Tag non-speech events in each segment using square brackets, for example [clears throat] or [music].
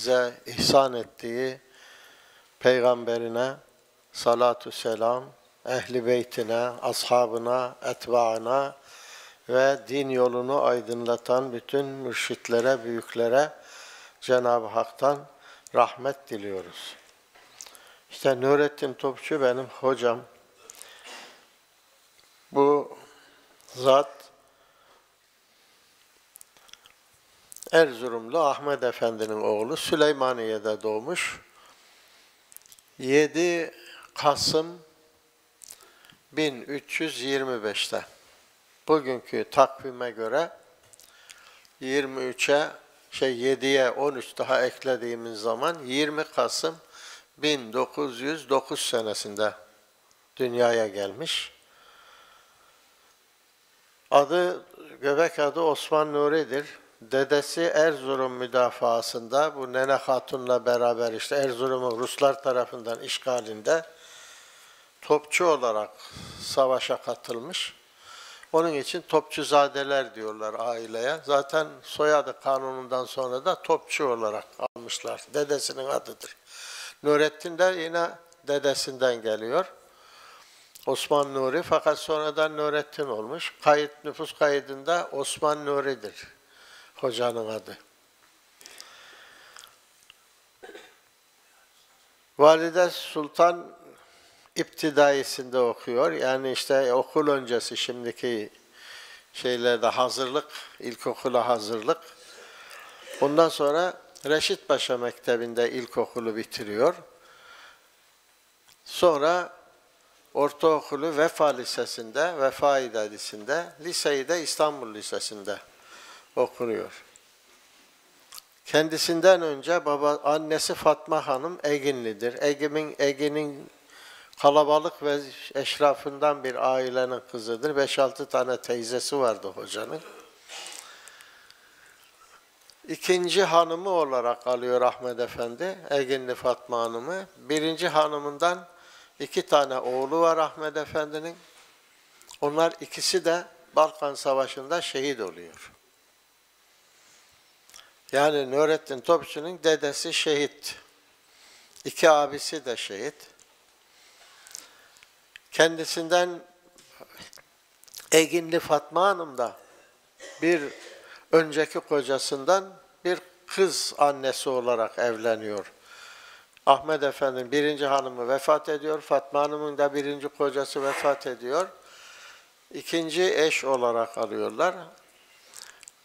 bize ihsan ettiği peygamberine salatu selam, ehli beytine, ashabına, etbaına ve din yolunu aydınlatan bütün mürşitlere, büyüklere Cenab-ı Hak'tan rahmet diliyoruz. İşte Nurettin Topçu benim hocam. Bu zat Erzurumlu Ahmet Efendi'nin oğlu Süleymaniye'de doğmuş. 7 Kasım 1325'te. Bugünkü takvime göre 23'e şey 7'ye 13 daha eklediğimiz zaman 20 Kasım 1909 senesinde dünyaya gelmiş. Adı, göbek adı Osman Nuri'dir. Dedesi Erzurum müdafaasında bu Nene Hatun'la beraber işte Erzurum'un Ruslar tarafından işgalinde topçu olarak savaşa katılmış. Onun için topçuzadeler diyorlar aileye. Zaten soyadı kanunundan sonra da topçu olarak almışlar. Dedesinin adıdır. Nurettin de yine dedesinden geliyor. Osman Nuri fakat sonradan Nurettin olmuş. Kayıt nüfus kaydında Osman Nuri'dir hocanın adı. Valide Sultan iptidaisinde okuyor. Yani işte okul öncesi şimdiki şeylerde hazırlık, ilkokula hazırlık. Ondan sonra Reşit Paşa Mektebi'nde ilkokulu bitiriyor. Sonra ortaokulu Vefa Lisesi'nde, Vefa İdadisi'nde, liseyi de İstanbul Lisesi'nde okunuyor. Kendisinden önce baba annesi Fatma Hanım Eginlidir. Ege'nin Ege'nin kalabalık ve eşrafından bir ailenin kızıdır. 5-6 tane teyzesi vardı hocanın. İkinci hanımı olarak alıyor Ahmet Efendi, Eginli Fatma Hanım'ı. Birinci hanımından iki tane oğlu var Ahmet Efendi'nin. Onlar ikisi de Balkan Savaşı'nda şehit oluyor. Yani Nurettin Topçu'nun dedesi şehit. İki abisi de şehit. Kendisinden Eginli Fatma Hanım da bir önceki kocasından bir kız annesi olarak evleniyor. Ahmet Efendi'nin birinci hanımı vefat ediyor. Fatma Hanım'ın da birinci kocası vefat ediyor. İkinci eş olarak alıyorlar.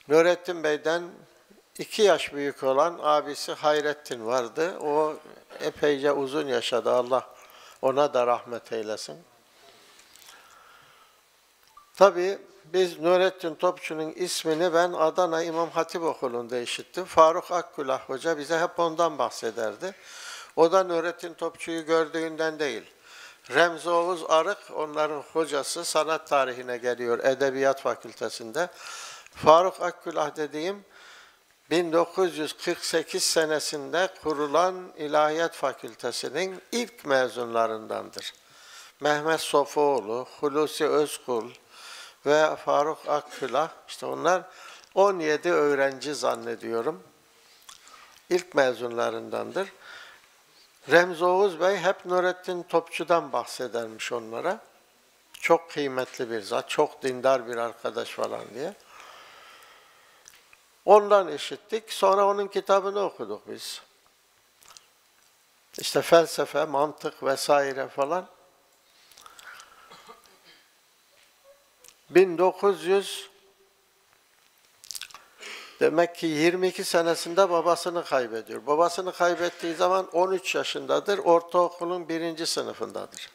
Nurettin Bey'den iki yaş büyük olan abisi Hayrettin vardı. O epeyce uzun yaşadı. Allah ona da rahmet eylesin. Tabii biz Nurettin Topçu'nun ismini ben Adana İmam Hatip Okulu'nda işittim. Faruk Akkulah Hoca bize hep ondan bahsederdi. O da Nurettin Topçu'yu gördüğünden değil. Remzi Oğuz Arık onların hocası sanat tarihine geliyor Edebiyat Fakültesinde. Faruk Akkulah dediğim 1948 senesinde kurulan İlahiyat Fakültesinin ilk mezunlarındandır. Mehmet Sofuoğlu, Hulusi Özkul, ve Faruk Akfülah, işte onlar 17 öğrenci zannediyorum. İlk mezunlarındandır. Remzi Oğuz Bey hep Nurettin Topçu'dan bahsedermiş onlara. Çok kıymetli bir zat, çok dindar bir arkadaş falan diye. Ondan işittik. Sonra onun kitabını okuduk biz. İşte felsefe, mantık vesaire falan. 1900 demek ki 22 senesinde babasını kaybediyor. Babasını kaybettiği zaman 13 yaşındadır. Ortaokulun birinci sınıfındadır.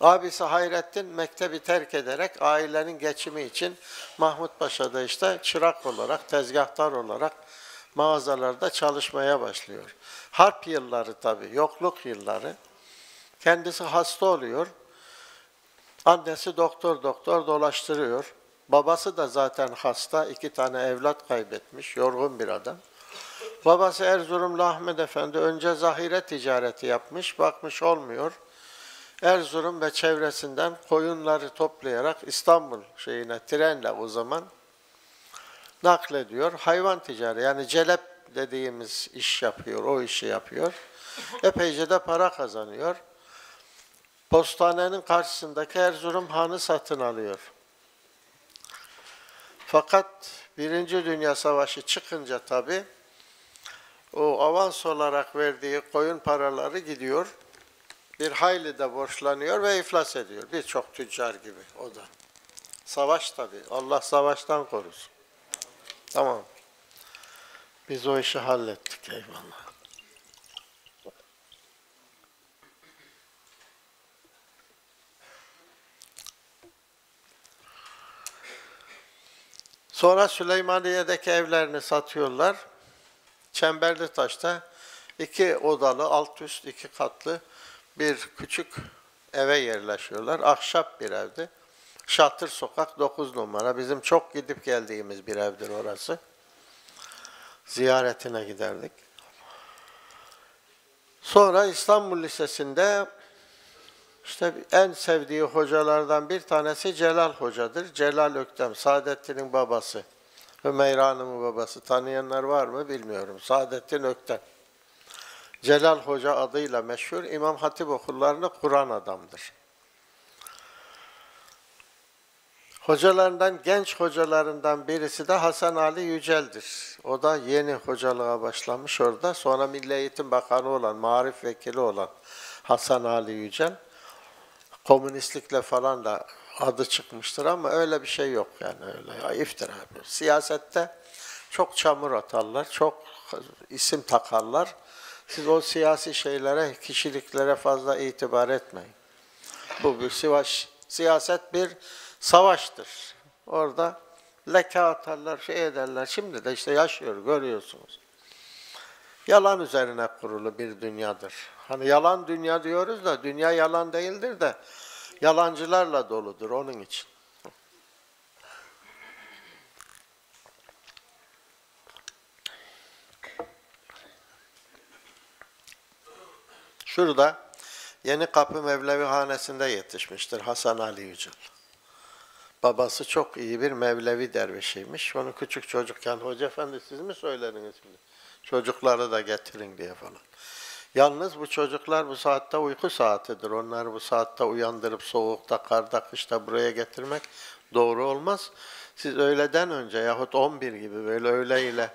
Abisi Hayrettin mektebi terk ederek ailenin geçimi için Mahmut Paşa'da işte çırak olarak, tezgahtar olarak mağazalarda çalışmaya başlıyor. Harp yılları tabii, yokluk yılları. Kendisi hasta oluyor. Annesi doktor doktor dolaştırıyor. Babası da zaten hasta, iki tane evlat kaybetmiş, yorgun bir adam. Babası Erzurumlu Ahmet Efendi önce zahire ticareti yapmış, bakmış olmuyor. Erzurum ve çevresinden koyunları toplayarak İstanbul şeyine trenle o zaman naklediyor. Hayvan ticareti yani celep dediğimiz iş yapıyor, o işi yapıyor. Epeyce de para kazanıyor. Postanenin karşısındaki Erzurum Hanı satın alıyor. Fakat Birinci Dünya Savaşı çıkınca tabi o avans olarak verdiği koyun paraları gidiyor. Bir hayli de borçlanıyor ve iflas ediyor. Birçok tüccar gibi o da. Savaş tabi. Allah savaştan korusun. Tamam. Biz o işi hallettik eyvallah. Sonra Süleymaniye'deki evlerini satıyorlar. Çemberli Taş'ta iki odalı, alt üst iki katlı bir küçük eve yerleşiyorlar. Ahşap bir evdi. Şatır Sokak 9 numara. Bizim çok gidip geldiğimiz bir evdir orası. Ziyaretine giderdik. Sonra İstanbul Lisesi'nde işte en sevdiği hocalardan bir tanesi Celal Hoca'dır. Celal Öktem, Saadettin'in babası. Hümeyra Hanım'ın babası. Tanıyanlar var mı bilmiyorum. Saadettin Öktem. Celal Hoca adıyla meşhur İmam Hatip okullarını kuran adamdır. Hocalarından, genç hocalarından birisi de Hasan Ali Yücel'dir. O da yeni hocalığa başlamış orada. Sonra Milli Eğitim Bakanı olan, marif vekili olan Hasan Ali Yücel. Komünistlikle falan da adı çıkmıştır ama öyle bir şey yok yani öyle. Ya, iftira. Siyasette çok çamur atarlar, çok isim takarlar. Siz o siyasi şeylere, kişiliklere fazla itibar etmeyin. Bu bir savaş, siyaset bir savaştır. Orada leke atarlar, şey ederler. Şimdi de işte yaşıyor, görüyorsunuz. Yalan üzerine kurulu bir dünyadır. Hani yalan dünya diyoruz da dünya yalan değildir de yalancılarla doludur onun için. Şurada Yeni Kapı Mevlevi Hanesi'nde yetişmiştir Hasan Ali Yücel. Babası çok iyi bir Mevlevi dervişiymiş. Onu küçük çocukken, Hoca Efendi siz mi söylediniz şimdi? Çocukları da getirin diye falan. Yalnız bu çocuklar bu saatte uyku saatidir. Onları bu saatte uyandırıp soğukta, karda, kışta buraya getirmek doğru olmaz. Siz öğleden önce yahut 11 gibi böyle öğle ile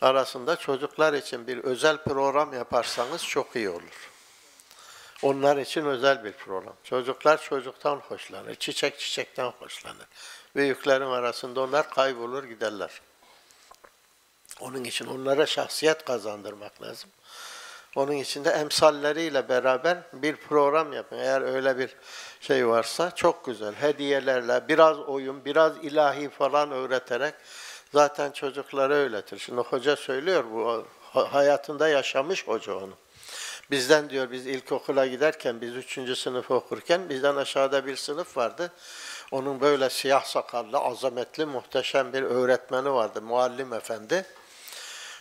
arasında çocuklar için bir özel program yaparsanız çok iyi olur. Onlar için özel bir program. Çocuklar çocuktan hoşlanır, çiçek çiçekten hoşlanır. Büyüklerin arasında onlar kaybolur giderler. Onun için onlara şahsiyet kazandırmak lazım. Onun için de emsalleriyle beraber bir program yapın. Eğer öyle bir şey varsa çok güzel. Hediyelerle, biraz oyun, biraz ilahi falan öğreterek zaten çocuklara öğretir. Şimdi hoca söylüyor bu hayatında yaşamış hoca onu. Bizden diyor biz ilkokula giderken, biz üçüncü sınıf okurken bizden aşağıda bir sınıf vardı. Onun böyle siyah sakallı, azametli, muhteşem bir öğretmeni vardı, muallim efendi.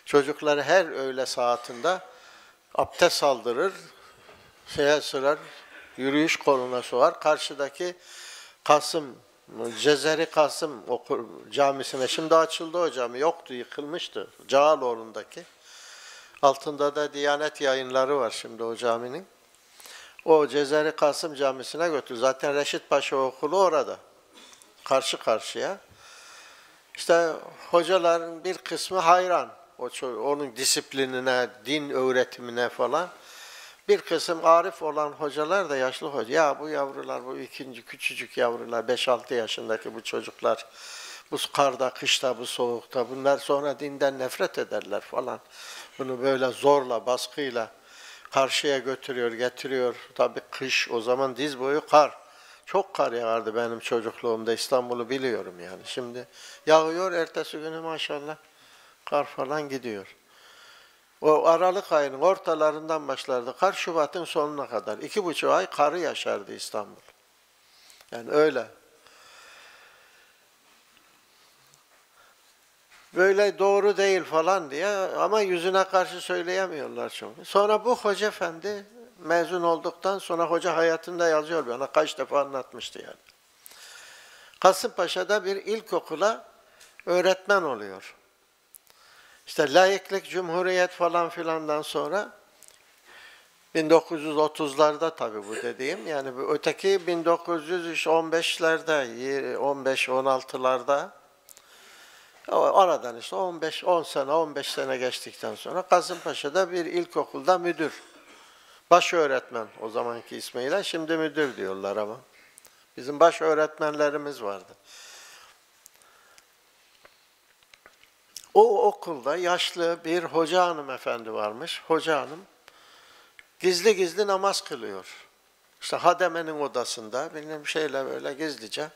Çocukları her öğle saatinde abdest aldırır, şeye sırar, yürüyüş koluna soğar. Karşıdaki Kasım, Cezeri Kasım okur, camisine, şimdi açıldı o cami, yoktu, yıkılmıştı. Cağaloğlu'ndaki. Altında da Diyanet yayınları var şimdi o caminin. O Cezeri Kasım Camisi'ne götür. Zaten Reşit Paşa okulu orada. Karşı karşıya. İşte hocaların bir kısmı hayran. O onun disiplinine, din öğretimine falan. Bir kısım arif olan hocalar da yaşlı hoca. Ya bu yavrular, bu ikinci küçücük yavrular, 5-6 yaşındaki bu çocuklar, bu karda, kışta, bu soğukta bunlar sonra dinden nefret ederler falan. Bunu böyle zorla, baskıyla karşıya götürüyor, getiriyor. Tabii kış, o zaman diz boyu kar. Çok kar yağardı benim çocukluğumda, İstanbul'u biliyorum yani. Şimdi yağıyor, ertesi günü maşallah kar falan gidiyor. O Aralık ayının ortalarından başlardı. Kar Şubat'ın sonuna kadar. iki buçuk ay karı yaşardı İstanbul. Yani öyle. Böyle doğru değil falan diye ama yüzüne karşı söyleyemiyorlar çok. Sonra bu Hoca Efendi mezun olduktan sonra hoca hayatında yazıyor bana kaç defa anlatmıştı yani. Kasımpaşa'da bir ilkokula öğretmen oluyor. İşte layıklık, cumhuriyet falan filandan sonra 1930'larda tabii bu dediğim. Yani öteki 1915'lerde, 15-16'larda aradan işte 15 10 sene 15 sene geçtikten sonra Kasımpaşa'da bir ilkokulda müdür. Baş öğretmen o zamanki ismiyle şimdi müdür diyorlar ama. Bizim baş öğretmenlerimiz vardı. O okulda yaşlı bir hoca hanımefendi varmış. Hoca hanım gizli gizli namaz kılıyor. İşte hademenin odasında bilmem şeyle böyle gizlice.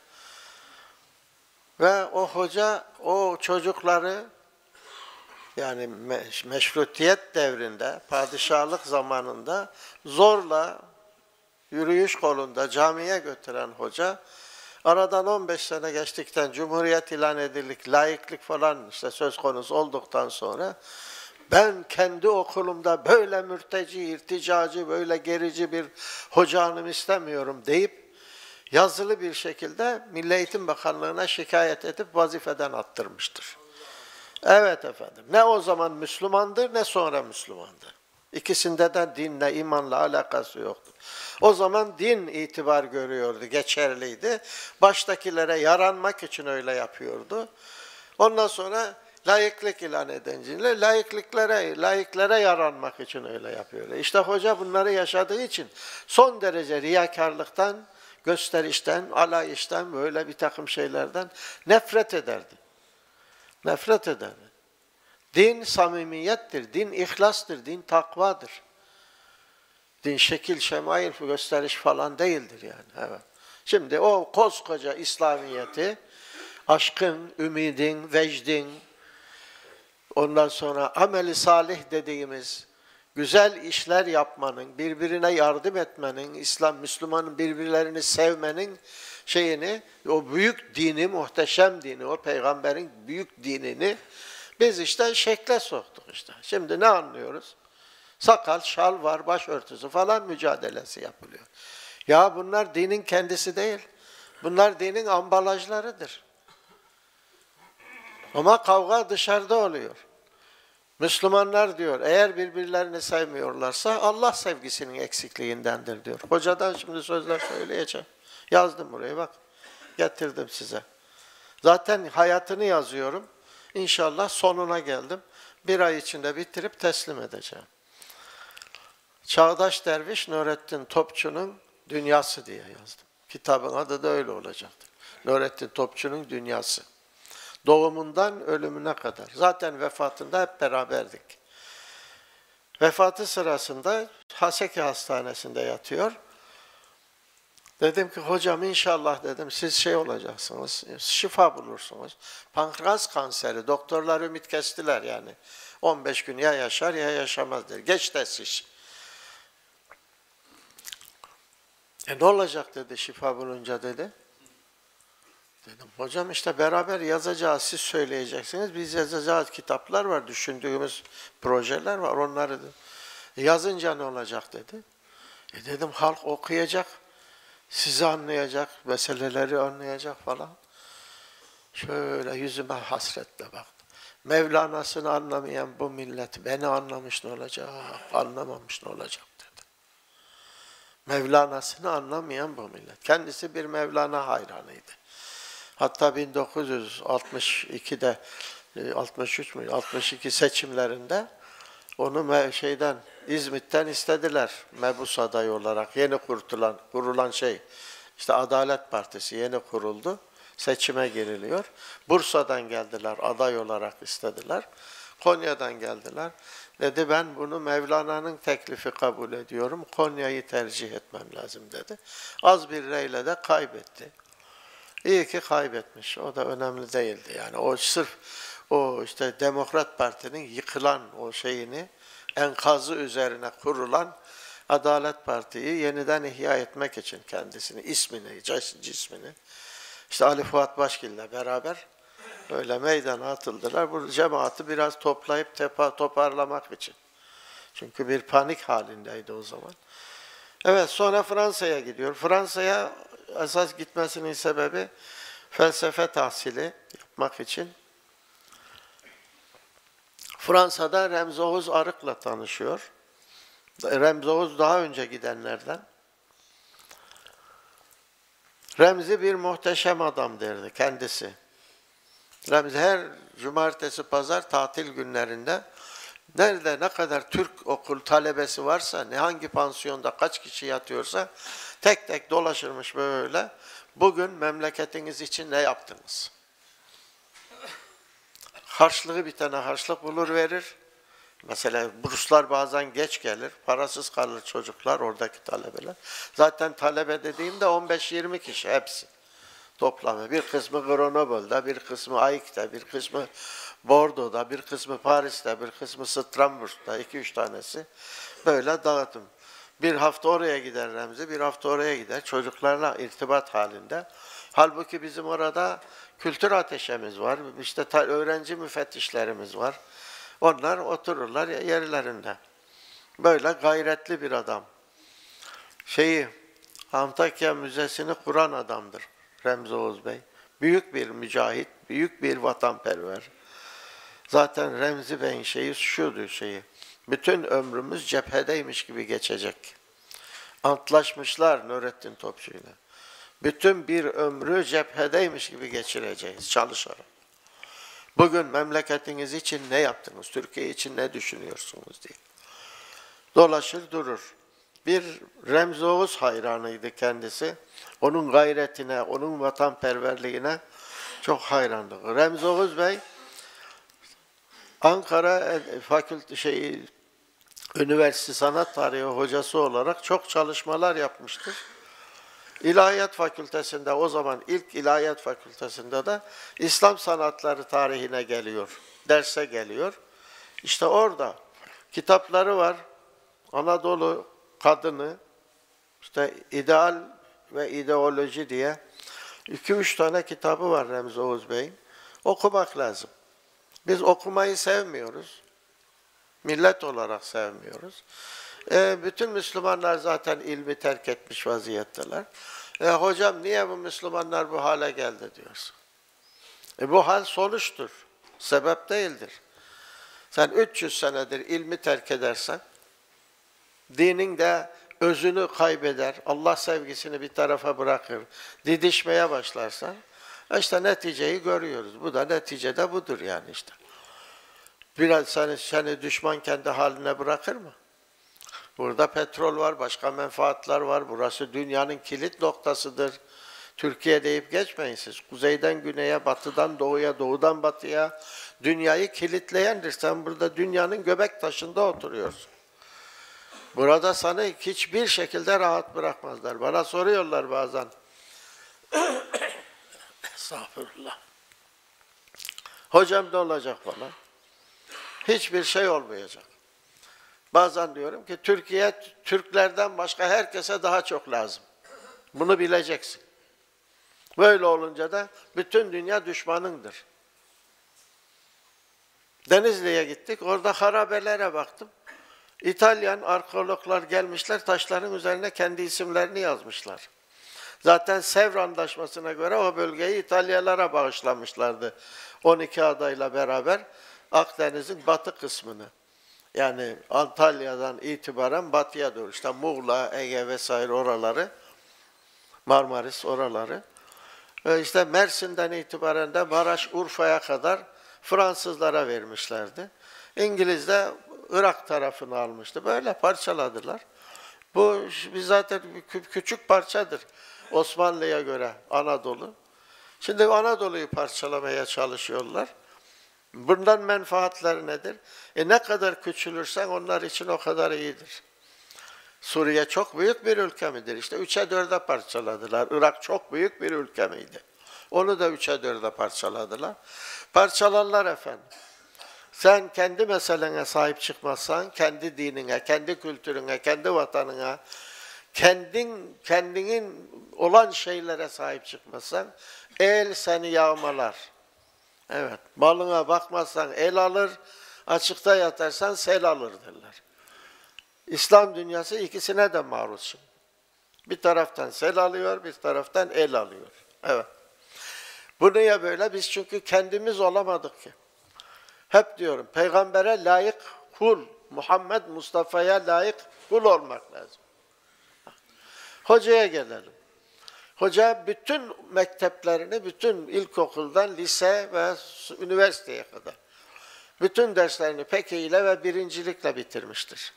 Ve o hoca o çocukları yani meşrutiyet devrinde, padişahlık zamanında zorla yürüyüş kolunda camiye götüren hoca aradan 15 sene geçtikten cumhuriyet ilan edildik, layıklık falan işte söz konusu olduktan sonra ben kendi okulumda böyle mürteci, irticacı, böyle gerici bir hoca hanım istemiyorum deyip yazılı bir şekilde Milli Eğitim Bakanlığı'na şikayet edip vazifeden attırmıştır. Evet efendim. Ne o zaman Müslümandır ne sonra Müslümandır. İkisinde de dinle, imanla alakası yoktu. O zaman din itibar görüyordu, geçerliydi. Baştakilere yaranmak için öyle yapıyordu. Ondan sonra layıklık ilan edince layıklıklara, layıklara yaranmak için öyle yapıyor. İşte hoca bunları yaşadığı için son derece riyakarlıktan, gösterişten, alayıştan, böyle bir takım şeylerden nefret ederdi. Nefret ederdi. Din samimiyettir, din ihlastır, din takvadır. Din şekil, şemail, gösteriş falan değildir yani. Evet. Şimdi o koskoca İslamiyeti aşkın, ümidin, vecdin, ondan sonra ameli salih dediğimiz güzel işler yapmanın, birbirine yardım etmenin, İslam, Müslümanın birbirlerini sevmenin şeyini, o büyük dini, muhteşem dini, o peygamberin büyük dinini biz işte şekle soktuk işte. Şimdi ne anlıyoruz? Sakal, şal var, başörtüsü falan mücadelesi yapılıyor. Ya bunlar dinin kendisi değil. Bunlar dinin ambalajlarıdır. Ama kavga dışarıda oluyor. Müslümanlar diyor eğer birbirlerini sevmiyorlarsa Allah sevgisinin eksikliğindendir diyor. Hocadan şimdi sözler söyleyeceğim. Yazdım buraya bak. Getirdim size. Zaten hayatını yazıyorum. İnşallah sonuna geldim. Bir ay içinde bitirip teslim edeceğim. Çağdaş Derviş Nurettin Topçu'nun Dünyası diye yazdım. Kitabın adı da öyle olacaktır. Nurettin Topçu'nun Dünyası. Doğumundan ölümüne kadar. Zaten vefatında hep beraberdik. Vefatı sırasında Haseki Hastanesi'nde yatıyor. Dedim ki hocam inşallah dedim siz şey olacaksınız, şifa bulursunuz. Pankreas kanseri, doktorlar ümit kestiler yani. 15 gün ya yaşar ya yaşamaz der. Geç test E ne olacak dedi şifa bulunca dedi. Dedim hocam işte beraber yazacağız, siz söyleyeceksiniz. Biz yazacağız kitaplar var, düşündüğümüz projeler var onları yazınca ne olacak dedi. E dedim halk okuyacak, sizi anlayacak, meseleleri anlayacak falan. Şöyle yüzüme hasretle baktım. Mevlana'sını anlamayan bu millet beni anlamış ne olacak, anlamamış ne olacak dedi. Mevlana'sını anlamayan bu millet. Kendisi bir Mevlana hayranıydı. Hatta 1962'de 63 mü 62 seçimlerinde onu şeyden İzmit'ten istediler mebus adayı olarak yeni kurulan kurulan şey işte Adalet Partisi yeni kuruldu seçime giriliyor. Bursa'dan geldiler aday olarak istediler. Konya'dan geldiler. Dedi ben bunu Mevlana'nın teklifi kabul ediyorum. Konya'yı tercih etmem lazım dedi. Az bir reyle de kaybetti. İyi ki kaybetmiş. O da önemli değildi. Yani o sırf o işte Demokrat Parti'nin yıkılan o şeyini enkazı üzerine kurulan Adalet Parti'yi yeniden ihya etmek için kendisini, ismini, cismini işte Ali Fuat Başgil ile beraber öyle meydana atıldılar. Bu cemaati biraz toplayıp tepa, toparlamak için. Çünkü bir panik halindeydi o zaman. Evet sonra Fransa'ya gidiyor. Fransa'ya esas gitmesinin sebebi felsefe tahsili yapmak için. Fransa'da Remzi Oğuz Arık'la tanışıyor. Remzi Oğuz daha önce gidenlerden. Remzi bir muhteşem adam derdi kendisi. Remzi her cumartesi, pazar tatil günlerinde nerede ne kadar Türk okul talebesi varsa, ne hangi pansiyonda kaç kişi yatıyorsa tek tek dolaşırmış böyle. Bugün memleketiniz için ne yaptınız? Harçlığı bir tane harçlık bulur verir. Mesela burslar bazen geç gelir. Parasız kalır çocuklar, oradaki talebeler. Zaten talebe dediğimde 15-20 kişi hepsi toplamı. Bir kısmı Grenoble'da, bir kısmı Aik'te, bir kısmı Bordeaux'da, bir kısmı Paris'te, bir kısmı Strasbourg'da, iki üç tanesi. Böyle dağıtım. Bir hafta oraya gider Remzi, bir hafta oraya gider. Çocuklarla irtibat halinde. Halbuki bizim orada kültür ateşemiz var. İşte öğrenci müfettişlerimiz var. Onlar otururlar yerlerinde. Böyle gayretli bir adam. Şeyi, Antakya Müzesi'ni kuran adamdır Remzi Oğuz Bey. Büyük bir mücahit, büyük bir vatanperver. Zaten Remzi Bey'in şeyi şudur şeyi. Bütün ömrümüz cephedeymiş gibi geçecek. Antlaşmışlar Nurettin Topçu'yla. Bütün bir ömrü cephedeymiş gibi geçireceğiz çalışarak. Bugün memleketiniz için ne yaptınız? Türkiye için ne düşünüyorsunuz diye. Dolaşır durur. Bir Remzi Oğuz hayranıydı kendisi. Onun gayretine, onun vatanperverliğine çok hayrandı. Remzi Oğuz Bey Ankara Fakülte şey Üniversite Sanat Tarihi hocası olarak çok çalışmalar yapmıştır. İlahiyat Fakültesinde o zaman ilk İlahiyat Fakültesinde de İslam sanatları tarihine geliyor. Derse geliyor. İşte orada kitapları var. Anadolu kadını, işte ideal ve ideoloji diye iki üç tane kitabı var Remzi Oğuz Bey'in. Okumak lazım. Biz okumayı sevmiyoruz. Millet olarak sevmiyoruz. E, bütün Müslümanlar zaten ilmi terk etmiş vaziyetteler. E, hocam niye bu Müslümanlar bu hale geldi diyorsun. E, bu hal sonuçtur. Sebep değildir. Sen 300 senedir ilmi terk edersen, dinin de özünü kaybeder, Allah sevgisini bir tarafa bırakır, didişmeye başlarsan, işte neticeyi görüyoruz. Bu da neticede budur yani işte. Biraz seni, seni düşman kendi haline bırakır mı? Burada petrol var, başka menfaatler var. Burası dünyanın kilit noktasıdır. Türkiye deyip geçmeyin siz. Kuzeyden güneye, batıdan doğuya, doğudan batıya dünyayı kilitleyendir. Sen burada dünyanın göbek taşında oturuyorsun. Burada sana hiçbir şekilde rahat bırakmazlar. Bana soruyorlar bazen. [coughs] Estağfurullah. Hocam ne olacak falan? Hiçbir şey olmayacak. Bazen diyorum ki Türkiye Türklerden başka herkese daha çok lazım. Bunu bileceksin. Böyle olunca da bütün dünya düşmanındır. Denizli'ye gittik. Orada harabelere baktım. İtalyan arkeologlar gelmişler, taşların üzerine kendi isimlerini yazmışlar. Zaten Sevr Antlaşması'na göre o bölgeyi İtalyalara bağışlamışlardı. 12 adayla beraber Akdeniz'in batı kısmını. Yani Antalya'dan itibaren batıya doğru işte Muğla, Ege vesaire oraları, Marmaris oraları. İşte Mersin'den itibaren de Maraş, Urfa'ya kadar Fransızlara vermişlerdi. İngiliz de Irak tarafını almıştı. Böyle parçaladılar. Bu zaten küçük parçadır Osmanlı'ya göre Anadolu. Şimdi Anadolu'yu parçalamaya çalışıyorlar. Bundan menfaatler nedir? E ne kadar küçülürsen onlar için o kadar iyidir. Suriye çok büyük bir ülke midir? İşte üçe dörde parçaladılar. Irak çok büyük bir ülke miydi? Onu da üçe dörde parçaladılar. Parçalarlar efendim. Sen kendi meselene sahip çıkmazsan, kendi dinine, kendi kültürüne, kendi vatanına, kendin kendinin olan şeylere sahip çıkmazsan, el seni yağmalar. Evet, malına bakmazsan el alır, açıkta yatarsan sel alır derler. İslam dünyası ikisine de maruz. Bir taraftan sel alıyor, bir taraftan el alıyor. Evet. Bu niye böyle? Biz çünkü kendimiz olamadık ki. Hep diyorum, peygambere layık kul, Muhammed Mustafa'ya layık kul olmak lazım. Hocaya gelelim. Hoca bütün mekteplerini, bütün ilkokuldan lise ve üniversiteye kadar bütün derslerini pek ile ve birincilikle bitirmiştir.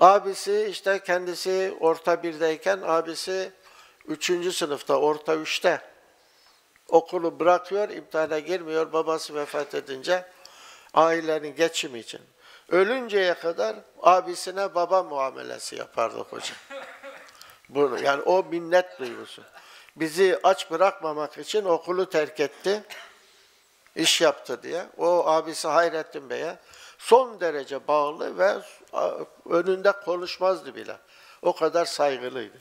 Abisi işte kendisi orta birdeyken abisi üçüncü sınıfta, orta üçte okulu bırakıyor, imtihana girmiyor. Babası vefat edince ailenin geçimi için. Ölünceye kadar abisine baba muamelesi yapardı hoca. Bunu, yani o minnet duygusu. Bizi aç bırakmamak için okulu terk etti. iş yaptı diye. O abisi Hayrettin Bey'e son derece bağlı ve önünde konuşmazdı bile. O kadar saygılıydı.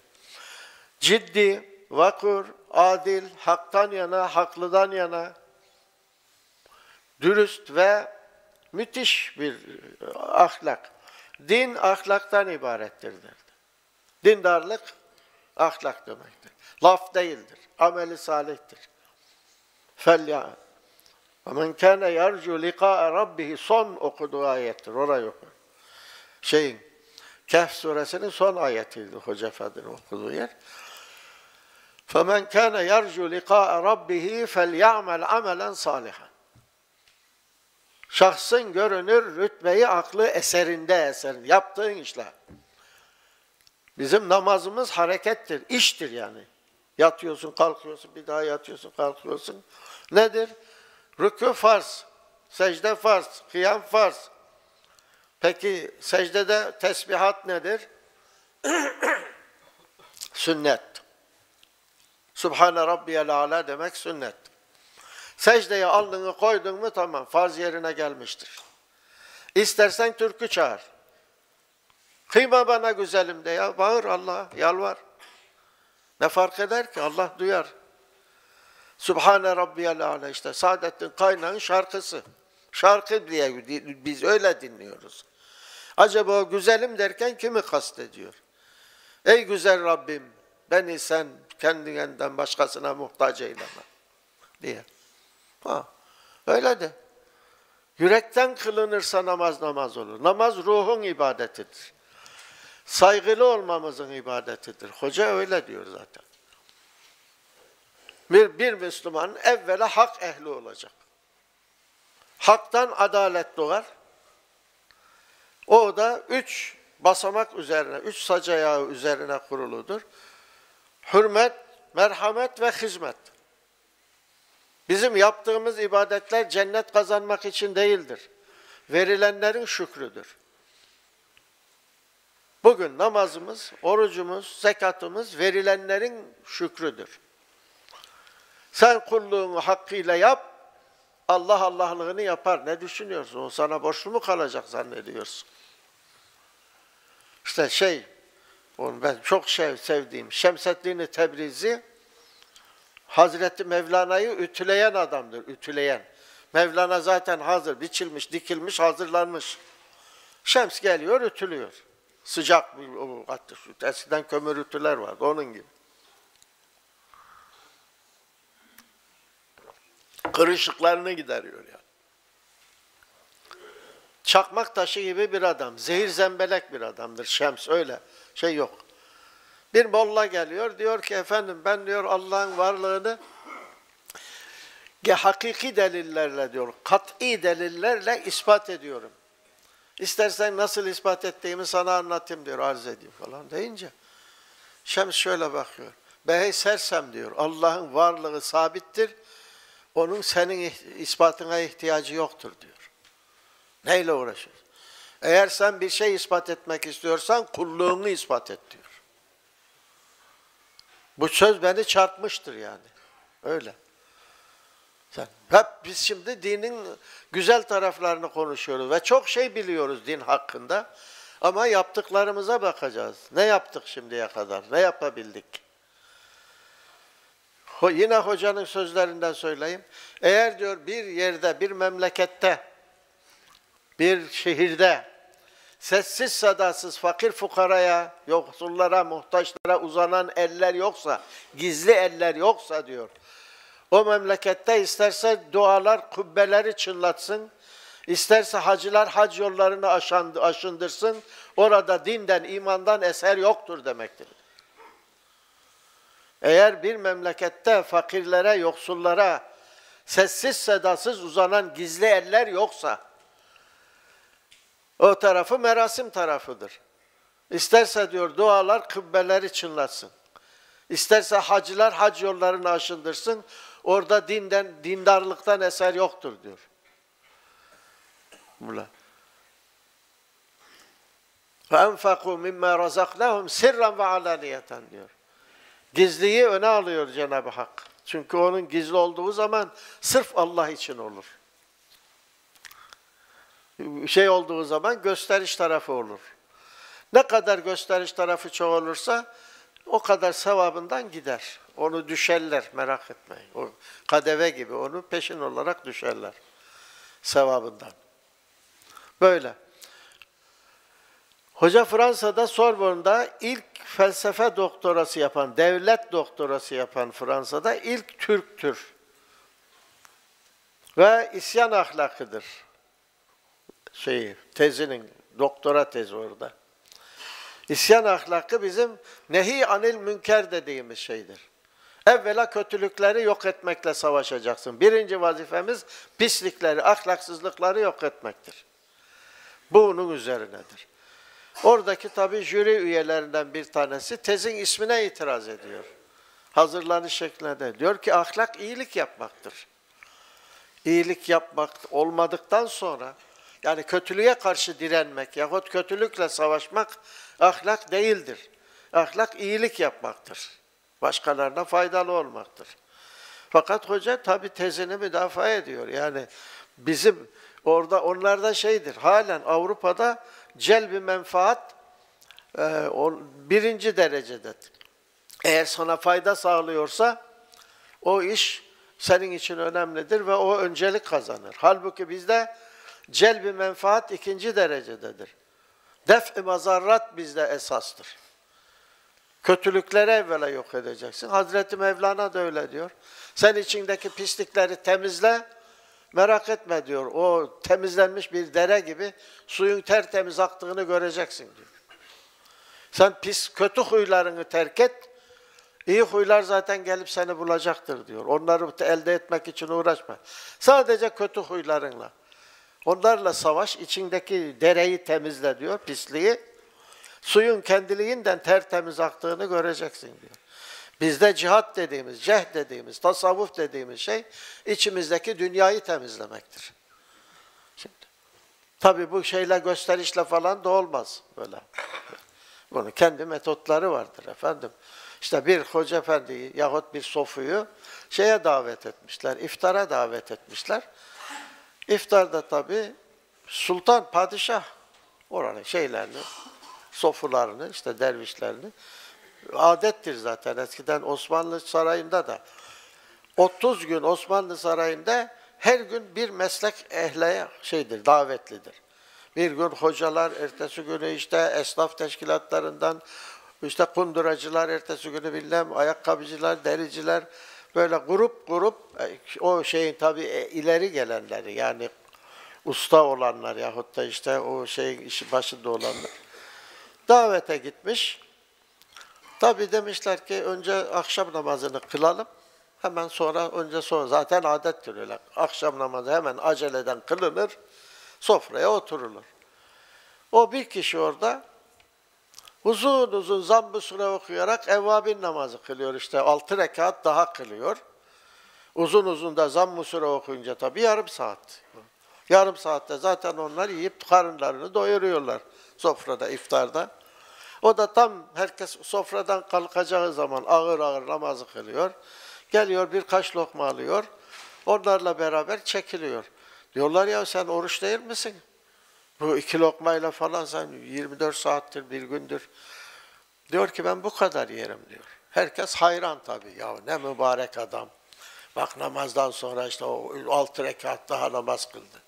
Ciddi, vakur, adil, haktan yana, haklıdan yana, dürüst ve müthiş bir ahlak. Din ahlaktan ibarettir derdi. Dindarlık ahlak demektir. Laf değildir. Ameli salihtir. Felya وَمَنْ كَانَ يَرْجُ لِقَاءَ رَبِّهِ Son okuduğu ayettir. Orayı oku. Şeyin, Kehf suresinin son ayetiydi Hoca Efendi'nin okuduğu yer. فَمَنْ كَانَ يَرْجُ لِقَاءَ رَبِّهِ فَلْيَعْمَلْ عَمَلًا صَالِحًا Şahsın görünür rütbeyi aklı eserinde eserin. Yaptığın işler. Bizim namazımız harekettir, iştir yani. Yatıyorsun, kalkıyorsun, bir daha yatıyorsun, kalkıyorsun. Nedir? Rükû farz, secde farz, kıyam farz. Peki secdede tesbihat nedir? [clears throat] sünnet. Subhane Rabbiyel Ala demek sünnet. Secdeye alnını koydun mu tamam farz yerine gelmiştir. İstersen türkü çağır. Kıyma bana güzelim de ya. Bağır Allah'a, yalvar. Ne fark eder ki? Allah duyar. Subhane Rabbiyel Ala işte Saadettin Kaynağ'ın şarkısı. Şarkı diye biz öyle dinliyoruz. Acaba o güzelim derken kimi kastediyor? Ey güzel Rabbim beni sen kendinden başkasına muhtaç eyleme diye. Ha, öyle de. Yürekten kılınırsa namaz namaz olur. Namaz ruhun ibadetidir. Saygılı olmamızın ibadetidir. Hoca öyle diyor zaten. Bir, bir Müslüman evvela hak ehli olacak. Haktan adalet doğar. O da üç basamak üzerine, üç sac ayağı üzerine kuruludur. Hürmet, merhamet ve hizmet. Bizim yaptığımız ibadetler cennet kazanmak için değildir. Verilenlerin şükrüdür. Bugün namazımız, orucumuz, zekatımız verilenlerin şükrüdür. Sen kulluğunu hakkıyla yap, Allah Allah'lığını yapar. Ne düşünüyorsun? O sana borçlu mu kalacak zannediyorsun? İşte şey, onu ben çok şey sevdiğim Şemseddin Tebrizi Hazreti Mevlana'yı ütüleyen adamdır, ütüleyen. Mevlana zaten hazır, biçilmiş, dikilmiş, hazırlanmış. Şems geliyor, ütülüyor. Sıcak bir, eskiden kömür ütüler vardı, onun gibi. Kırışıklarını gideriyor yani. Çakmak taşı gibi bir adam, zehir zembelek bir adamdır Şems, öyle şey yok. Bir molla geliyor, diyor ki efendim ben diyor Allah'ın varlığını hakiki delillerle diyor, kat'i delillerle ispat ediyorum. İstersen nasıl ispat ettiğimi sana anlatayım diyor, arz edeyim falan deyince. Şems şöyle bakıyor. Behey sersem diyor, Allah'ın varlığı sabittir, onun senin ispatına ihtiyacı yoktur diyor. Neyle uğraşıyorsun? Eğer sen bir şey ispat etmek istiyorsan kulluğunu ispat et diyor. Bu söz beni çarpmıştır yani. Öyle. Hep biz şimdi dinin güzel taraflarını konuşuyoruz ve çok şey biliyoruz din hakkında. Ama yaptıklarımıza bakacağız. Ne yaptık şimdiye kadar? Ne yapabildik? Yine hocanın sözlerinden söyleyeyim. Eğer diyor bir yerde, bir memlekette, bir şehirde sessiz sedasız fakir fukaraya, yoksullara, muhtaçlara uzanan eller yoksa, gizli eller yoksa diyor. O memlekette isterse dualar kubbeleri çınlatsın, isterse hacılar hac yollarını aşındırsın, orada dinden, imandan eser yoktur demektir. Eğer bir memlekette fakirlere, yoksullara sessiz sedasız uzanan gizli eller yoksa, o tarafı merasim tarafıdır. İsterse diyor dualar kıbbeleri çınlasın. İsterse hacılar hac yollarını aşındırsın. Orada dinden, dindarlıktan eser yoktur diyor. Bula. فَاَنْفَقُوا مِمَّا رَزَقْنَاهُمْ سِرًّا وَعَلَانِيَةً diyor. Gizliyi öne alıyor Cenab-ı Hak. Çünkü onun gizli olduğu zaman sırf Allah için olur. Şey olduğu zaman gösteriş tarafı olur. Ne kadar gösteriş tarafı çok olursa o kadar sevabından gider. Onu düşerler merak etmeyin. O kadeve gibi onu peşin olarak düşerler sevabından. Böyle. Hoca Fransa'da Sorbonne'da ilk felsefe doktorası yapan, devlet doktorası yapan Fransa'da ilk Türktür. Ve isyan ahlakıdır. Şeyi, tezinin, doktora tezi orada. İsyan ahlakı bizim nehi anil münker dediğimiz şeydir. Evvela kötülükleri yok etmekle savaşacaksın. Birinci vazifemiz pislikleri, ahlaksızlıkları yok etmektir. Bu onun üzerinedir. Oradaki tabii jüri üyelerinden bir tanesi tezin ismine itiraz ediyor. Hazırlanış şeklinde. Diyor ki ahlak iyilik yapmaktır. İyilik yapmak olmadıktan sonra yani kötülüğe karşı direnmek yahut kötülükle savaşmak ahlak değildir. Ahlak iyilik yapmaktır. Başkalarına faydalı olmaktır. Fakat hoca tabi tezini müdafaa ediyor. Yani bizim orada onlarda şeydir. Halen Avrupa'da celbi menfaat e, birinci derecededir. Eğer sana fayda sağlıyorsa o iş senin için önemlidir ve o öncelik kazanır. Halbuki bizde celbi menfaat ikinci derecededir. Def-i mazarrat bizde esastır. Kötülükleri evvela yok edeceksin. Hazreti Mevlana da öyle diyor. Sen içindeki pislikleri temizle, merak etme diyor. O temizlenmiş bir dere gibi suyun tertemiz aktığını göreceksin diyor. Sen pis, kötü huylarını terk et, iyi huylar zaten gelip seni bulacaktır diyor. Onları elde etmek için uğraşma. Sadece kötü huylarınla. Onlarla savaş, içindeki dereyi temizle diyor, pisliği. Suyun kendiliğinden tertemiz aktığını göreceksin diyor. Bizde cihat dediğimiz, ceh dediğimiz, tasavvuf dediğimiz şey içimizdeki dünyayı temizlemektir. Şimdi, tabi bu şeyle gösterişle falan da olmaz böyle. Bunun kendi metotları vardır efendim. İşte bir hoca efendiyi yahut bir sofuyu şeye davet etmişler, iftara davet etmişler. İftarda tabi sultan, padişah oranın şeylerini, sofularını, işte dervişlerini adettir zaten. Eskiden Osmanlı Sarayı'nda da 30 gün Osmanlı Sarayı'nda her gün bir meslek ehleye şeydir, davetlidir. Bir gün hocalar, ertesi günü işte esnaf teşkilatlarından, işte kunduracılar, ertesi günü bilmem ayakkabıcılar, dericiler, böyle grup grup e, o şeyin tabii e, ileri gelenleri yani usta olanlar yahut da işte o şeyin işi başında olanlar davete gitmiş. Tabi demişler ki önce akşam namazını kılalım. Hemen sonra önce sonra zaten adettir öyle. Akşam namazı hemen aceleden kılınır. Sofraya oturulur. O bir kişi orada uzun uzun zamm-ı sure okuyarak evvabin namazı kılıyor işte. Altı rekat daha kılıyor. Uzun uzun da zamm-ı sure okuyunca tabii yarım saat. Yarım saatte zaten onlar yiyip karınlarını doyuruyorlar sofrada, iftarda. O da tam herkes sofradan kalkacağı zaman ağır ağır namazı kılıyor. Geliyor birkaç lokma alıyor. Onlarla beraber çekiliyor. Diyorlar ya sen oruç değil misin? Bu iki lokmayla falan sen 24 saattir bir gündür. Diyor ki ben bu kadar yerim diyor. Herkes hayran tabii ya ne mübarek adam. Bak namazdan sonra işte o altı rekat daha namaz kıldı.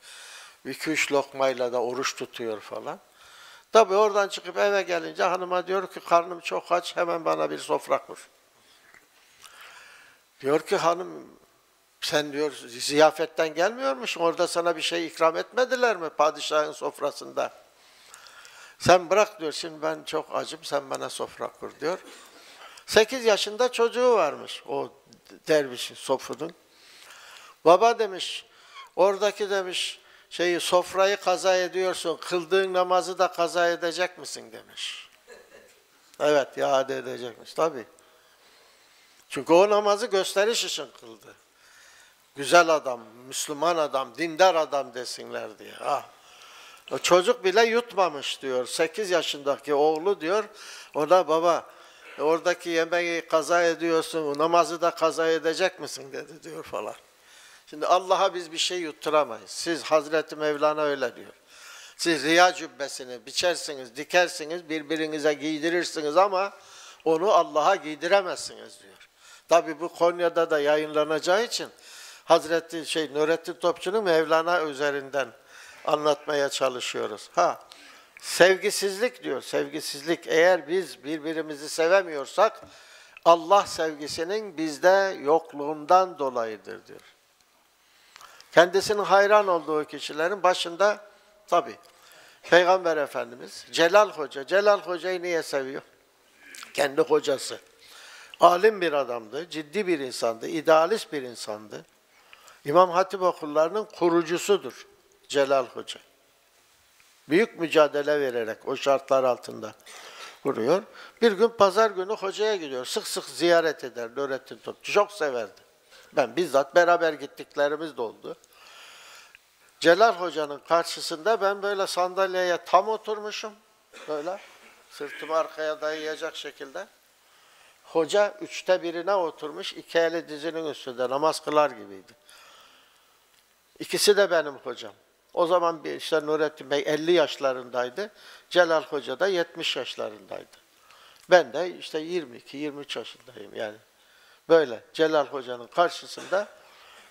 İki üç lokmayla da oruç tutuyor falan. Tabii oradan çıkıp eve gelince hanıma diyor ki karnım çok aç hemen bana bir sofra kur. Diyor ki hanım sen diyor ziyafetten gelmiyormuşsun orada sana bir şey ikram etmediler mi padişahın sofrasında? Sen bırak diyor şimdi ben çok acım sen bana sofra kur diyor. 8 yaşında çocuğu varmış o dervişin sofunun. Baba demiş oradaki demiş şeyi sofrayı kaza ediyorsun kıldığın namazı da kaza edecek misin demiş. Evet iade edecekmiş tabii. Çünkü o namazı gösteriş için kıldı. Güzel adam, Müslüman adam, dindar adam desinler diye. Ah. O çocuk bile yutmamış diyor. 8 yaşındaki oğlu diyor. O da baba oradaki yemeği kaza ediyorsun, namazı da kaza edecek misin dedi diyor falan. Şimdi Allah'a biz bir şey yutturamayız. Siz Hazreti Mevlana öyle diyor. Siz riya cübbesini biçersiniz, dikersiniz, birbirinize giydirirsiniz ama onu Allah'a giydiremezsiniz diyor. Tabi bu Konya'da da yayınlanacağı için Hazreti şey Nurettin Topçu'nun Mevlana üzerinden anlatmaya çalışıyoruz. Ha, sevgisizlik diyor. Sevgisizlik eğer biz birbirimizi sevemiyorsak Allah sevgisinin bizde yokluğundan dolayıdır diyor. Kendisinin hayran olduğu kişilerin başında tabi Peygamber Efendimiz Celal Hoca. Celal Hoca'yı niye seviyor? Kendi hocası. Alim bir adamdı, ciddi bir insandı, idealist bir insandı. İmam Hatip okullarının kurucusudur Celal Hoca. Büyük mücadele vererek o şartlar altında kuruyor. Bir gün pazar günü hocaya gidiyor. Sık sık ziyaret eder Nurettin Topçu. Çok severdi. Ben bizzat beraber gittiklerimiz de oldu. Celal Hoca'nın karşısında ben böyle sandalyeye tam oturmuşum. Böyle sırtımı arkaya dayayacak şekilde. Hoca üçte birine oturmuş, iki eli dizinin üstünde namaz kılar gibiydi. İkisi de benim hocam. O zaman işte Nurettin Bey 50 yaşlarındaydı. Celal Hoca da 70 yaşlarındaydı. Ben de işte 22-23 yaşındayım yani. Böyle Celal Hoca'nın karşısında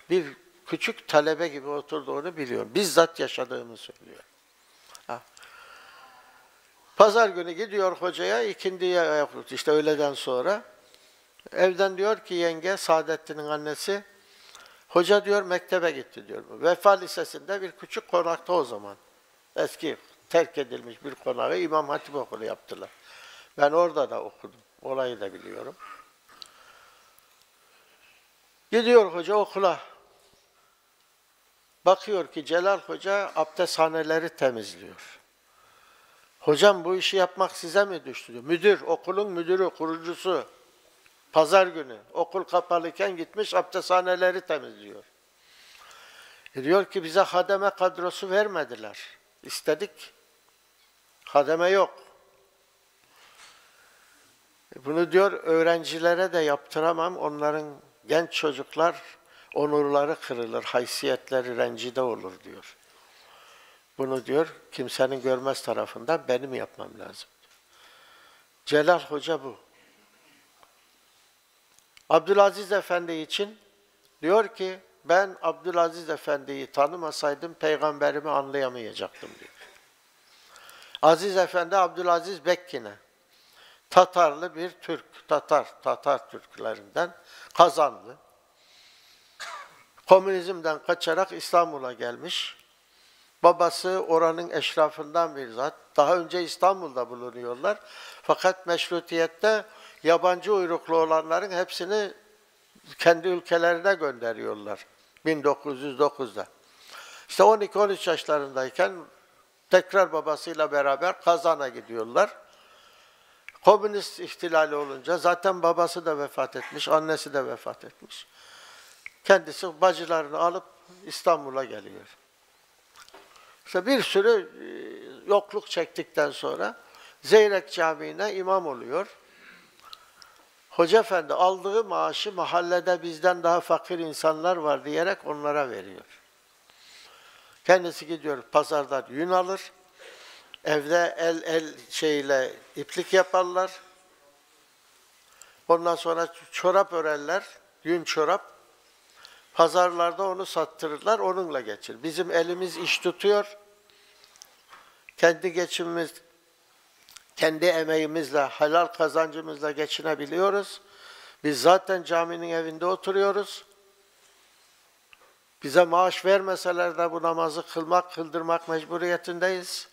bir küçük talebe gibi oturduğunu biliyorum. Bizzat yaşadığımı söylüyor. Ha. Pazar günü gidiyor hocaya, ikindiye yapıyor. işte öğleden sonra. Evden diyor ki yenge, Saadettin'in annesi, hoca diyor mektebe gitti diyor. Vefa Lisesi'nde bir küçük konakta o zaman. Eski terk edilmiş bir konağı İmam Hatip okulu yaptılar. Ben orada da okudum. Olayı da biliyorum. Gidiyor hoca okula. Bakıyor ki Celal Hoca abdesthaneleri temizliyor. Hocam bu işi yapmak size mi düştü? Diyor. Müdür, okulun müdürü, kurucusu. Pazar günü okul kapalıken gitmiş abdesthaneleri temizliyor. E diyor ki bize hademe kadrosu vermediler. İstedik. Hademe yok. E bunu diyor öğrencilere de yaptıramam. Onların genç çocuklar onurları kırılır, haysiyetleri rencide olur diyor. Bunu diyor kimsenin görmez tarafından benim yapmam lazım. Celal Hoca bu. Abdülaziz Efendi için diyor ki ben Abdülaziz Efendi'yi tanımasaydım peygamberimi anlayamayacaktım diyor. Aziz Efendi Abdülaziz Bekkine Tatarlı bir Türk, Tatar, Tatar Türklerinden kazandı. Komünizmden kaçarak İstanbul'a gelmiş. Babası oranın eşrafından bir zat. Daha önce İstanbul'da bulunuyorlar. Fakat meşrutiyette yabancı uyruklu olanların hepsini kendi ülkelerine gönderiyorlar. 1909'da. İşte 12-13 yaşlarındayken tekrar babasıyla beraber Kazan'a gidiyorlar. Komünist ihtilali olunca zaten babası da vefat etmiş, annesi de vefat etmiş. Kendisi bacılarını alıp İstanbul'a geliyor. İşte bir sürü e, yokluk çektikten sonra Zeyrek Camii'ne imam oluyor. Hoca Efendi aldığı maaşı mahallede bizden daha fakir insanlar var diyerek onlara veriyor. Kendisi gidiyor pazardan yün alır. Evde el el şeyle iplik yaparlar. Ondan sonra çorap örerler. Yün çorap. Pazarlarda onu sattırırlar, onunla geçir. Bizim elimiz iş tutuyor. Kendi geçimimiz kendi emeğimizle, helal kazancımızla geçinebiliyoruz. Biz zaten caminin evinde oturuyoruz. Bize maaş vermeseler de bu namazı kılmak, kıldırmak mecburiyetindeyiz.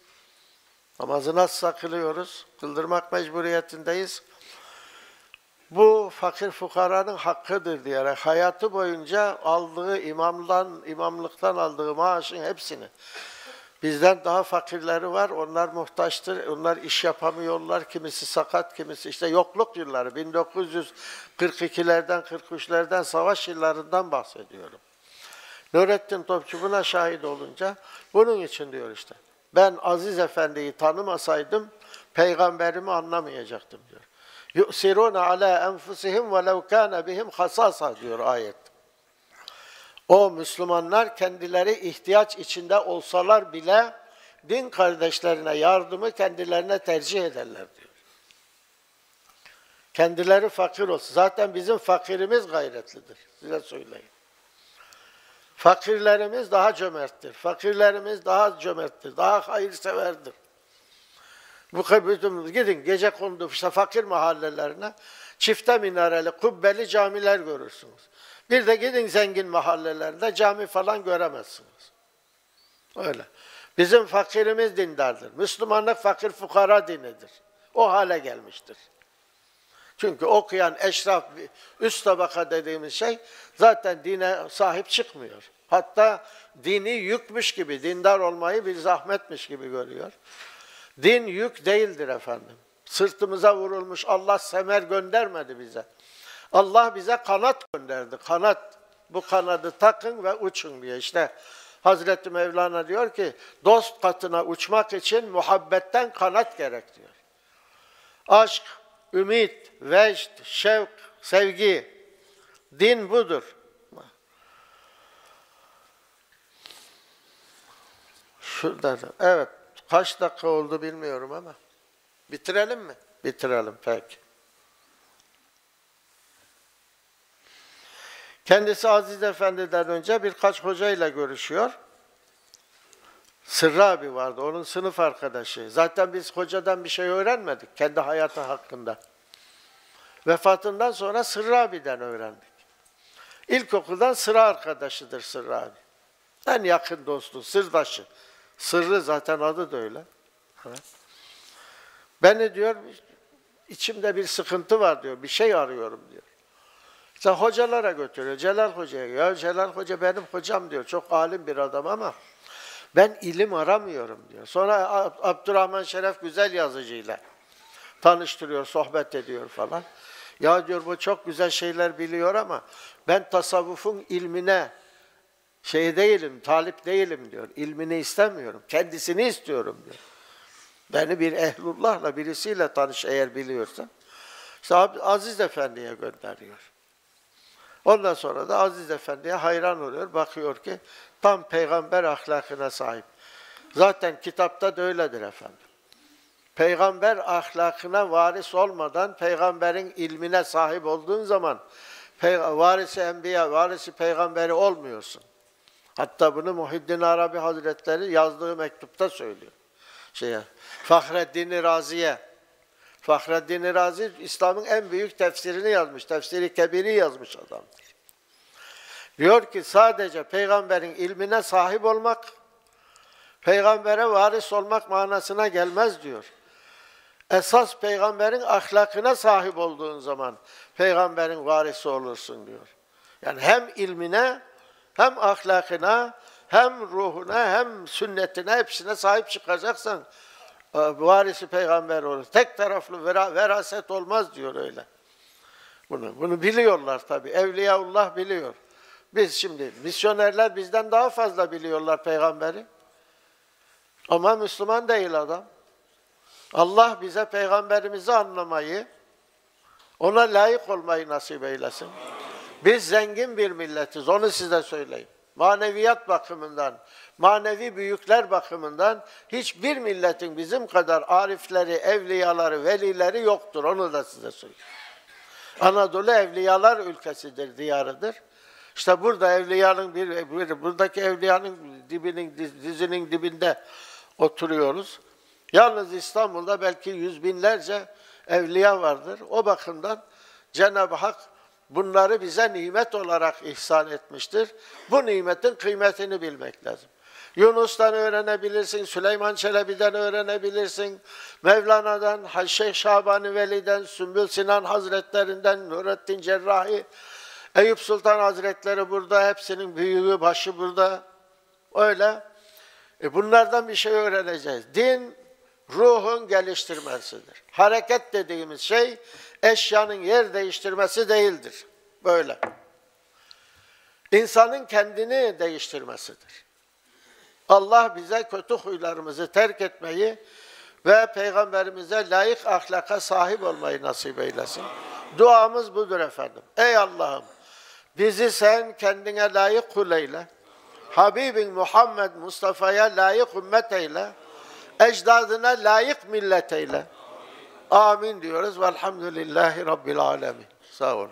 Namazı nasıl kılıyoruz? Kıldırmak mecburiyetindeyiz. Bu fakir fukaranın hakkıdır diyerek hayatı boyunca aldığı imamdan, imamlıktan aldığı maaşın hepsini Bizden daha fakirleri var, onlar muhtaçtır, onlar iş yapamıyorlar, kimisi sakat, kimisi işte yokluk yılları, 1942'lerden, 43'lerden, savaş yıllarından bahsediyorum. Nurettin Topçu buna şahit olunca, bunun için diyor işte, ben Aziz Efendi'yi tanımasaydım peygamberimi anlamayacaktım diyor. Yusiruna ala enfusihim ve lev kana bihim hasasa diyor ayet. O Müslümanlar kendileri ihtiyaç içinde olsalar bile din kardeşlerine yardımı kendilerine tercih ederler diyor. Kendileri fakir olsun. Zaten bizim fakirimiz gayretlidir. Size söyleyeyim. Fakirlerimiz daha cömerttir. Fakirlerimiz daha cömerttir. Daha hayırseverdir. Bu bütün gidin gece kondu işte fakir mahallelerine çifte minareli, kubbeli camiler görürsünüz. Bir de gidin zengin mahallelerinde cami falan göremezsiniz. Öyle. Bizim fakirimiz dindardır. Müslümanlık fakir fukara dinidir. O hale gelmiştir. Çünkü okuyan eşraf, üst tabaka dediğimiz şey zaten dine sahip çıkmıyor. Hatta dini yükmüş gibi, dindar olmayı bir zahmetmiş gibi görüyor. Din yük değildir efendim. Sırtımıza vurulmuş Allah semer göndermedi bize. Allah bize kanat gönderdi. Kanat. Bu kanadı takın ve uçun diye işte. Hazreti Mevlana diyor ki dost katına uçmak için muhabbetten kanat gerek diyor. Aşk, ümit, vecd, şevk, sevgi, din budur. Şurada da, evet kaç dakika oldu bilmiyorum ama bitirelim mi? Bitirelim peki. Kendisi Aziz Efendi'den önce birkaç hocayla görüşüyor. Sırrı abi vardı, onun sınıf arkadaşı. Zaten biz hocadan bir şey öğrenmedik kendi hayatı hakkında. Vefatından sonra Sırrı abiden öğrendik. İlkokuldan sıra arkadaşıdır Sırrı abi. En yakın dostu, sırdaşı. Sırrı zaten adı da öyle. Evet. Beni diyor, içimde bir sıkıntı var diyor, bir şey arıyorum diyor. İşte hocalara götürüyor. Celal Hoca'ya. Ya Celal Hoca benim hocam diyor. Çok alim bir adam ama ben ilim aramıyorum diyor. Sonra Abdurrahman Şeref güzel yazıcıyla tanıştırıyor, sohbet ediyor falan. Ya diyor bu çok güzel şeyler biliyor ama ben tasavvufun ilmine şey değilim, talip değilim diyor. İlmini istemiyorum, kendisini istiyorum diyor. Beni bir ehlullahla birisiyle tanış eğer biliyorsan. İşte Aziz Efendi'ye gönderiyor. Ondan sonra da Aziz Efendi'ye hayran oluyor. Bakıyor ki tam peygamber ahlakına sahip. Zaten kitapta da öyledir efendim. Peygamber ahlakına varis olmadan peygamberin ilmine sahip olduğun zaman varisi enbiya, varisi peygamberi olmuyorsun. Hatta bunu Muhiddin Arabi Hazretleri yazdığı mektupta söylüyor. Şeye, Fahreddin Razi'ye Fahreddin Razi İslam'ın en büyük tefsirini yazmış. Tefsiri Kebir'i yazmış adam. Diyor ki sadece peygamberin ilmine sahip olmak, peygambere varis olmak manasına gelmez diyor. Esas peygamberin ahlakına sahip olduğun zaman peygamberin varisi olursun diyor. Yani hem ilmine, hem ahlakına, hem ruhuna, hem sünnetine hepsine sahip çıkacaksan varisi peygamber olur. Tek taraflı vera, veraset olmaz diyor öyle. Bunu, bunu biliyorlar tabi. Evliyaullah biliyor. Biz şimdi misyonerler bizden daha fazla biliyorlar peygamberi. Ama Müslüman değil adam. Allah bize peygamberimizi anlamayı, ona layık olmayı nasip eylesin. Biz zengin bir milletiz, onu size söyleyeyim. Maneviyat bakımından, manevi büyükler bakımından hiçbir milletin bizim kadar arifleri, evliyaları, velileri yoktur. Onu da size söyleyeyim. Anadolu evliyalar ülkesidir, diyarıdır. İşte burada evliyanın bir, bir buradaki evliyanın dibinin dizinin dibinde oturuyoruz. Yalnız İstanbul'da belki yüz binlerce evliya vardır. O bakımdan Cenab-ı Hak bunları bize nimet olarak ihsan etmiştir. Bu nimetin kıymetini bilmek lazım. Yunus'tan öğrenebilirsin, Süleyman Çelebi'den öğrenebilirsin, Mevlana'dan, Şeyh Şabani Veli'den, Sümbül Sinan Hazretlerinden, Nurettin Cerrahi, Eyüp Sultan Hazretleri burada, hepsinin büyüğü, başı burada. Öyle. E bunlardan bir şey öğreneceğiz. Din ruhun geliştirmesidir. Hareket dediğimiz şey eşyanın yer değiştirmesi değildir. Böyle. İnsanın kendini değiştirmesidir. Allah bize kötü huylarımızı terk etmeyi ve Peygamberimize layık ahlaka sahip olmayı nasip eylesin. Duamız budur efendim. Ey Allah'ım bizi sen kendine layık kul eyle. Habibin Muhammed Mustafa'ya layık ümmet eyle. Ecdadına layık millet eyle. Amin diyoruz. Velhamdülillahi Rabbil alemin. Sağ olun.